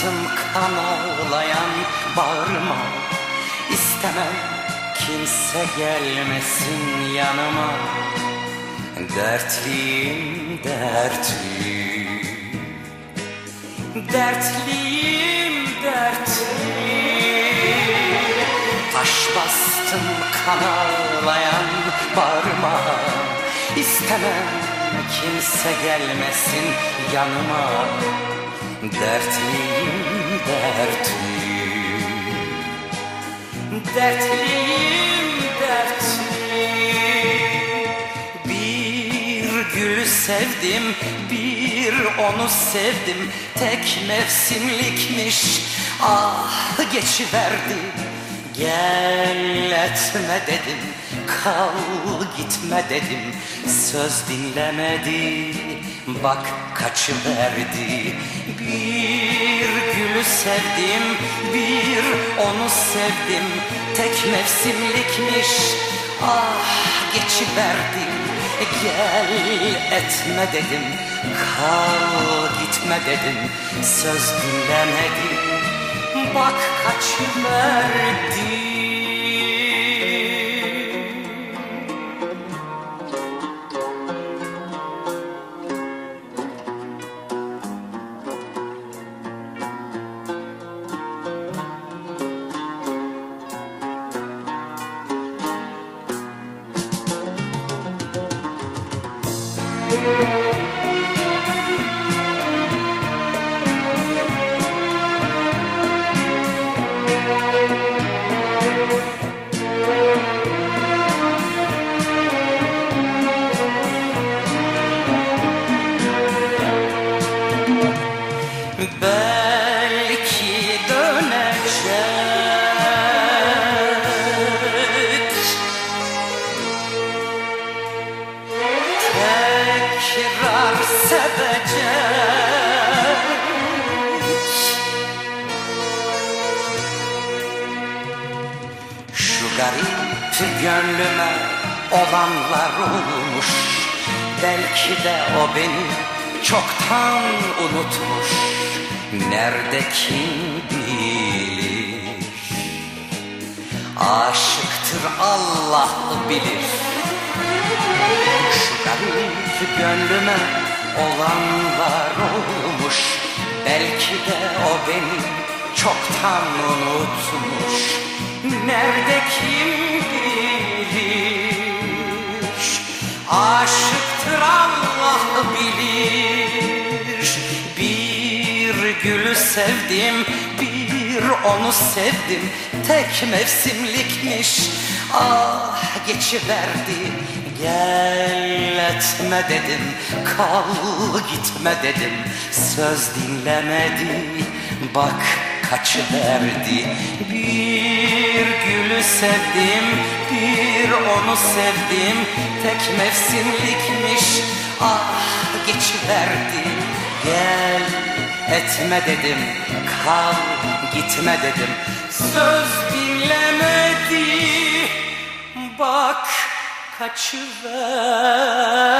Bastım kan ağlayan bağrıma İstemem kimse gelmesin yanıma. Dertliyim dertli Dertliyim dertli Taş bastım kan ağlayan bağrıma İstemem kimse gelmesin yanıma Dertliyim dertli Dertliyim dertli Bir gülü sevdim bir onu sevdim. Tek mevsimlikmiş ah geçiverdi. Gel etme dedim kal gitme dedim. Söz dinlemedi bak kaçıverdi Bir gülü sevdim bir onu sevdim. Tek mevsimlikmiş ah geçiverdi Gel etme dedim kal gitme dedim. Söz dinlemedi bak kaçıverdi Belki dönecek Tekrar sevecek. Şu garip gönlüme olanlar olmuş. Belki de o beni çoktan unutmuş. Nerede kim bilir? Aşıktır Allah bilir garip gönlüme olanlar olmuş. Belki de o beni çoktan unutmuş. Nerede kim bilir? Aşıktır Allah bilir. Bir gülü sevdim bir onu sevdim. Tek mevsimlikmiş. Ah geçiverdi. Gel etme dedim kal gitme dedim. Söz dinlemedi bak kaçıverdi. Bir gülü sevdim bir onu sevdim. Tek mevsimlikmiş ah geçiverdi. Gel etme dedim kal gitme dedim. Söz dinlemedi bak kaçıverdi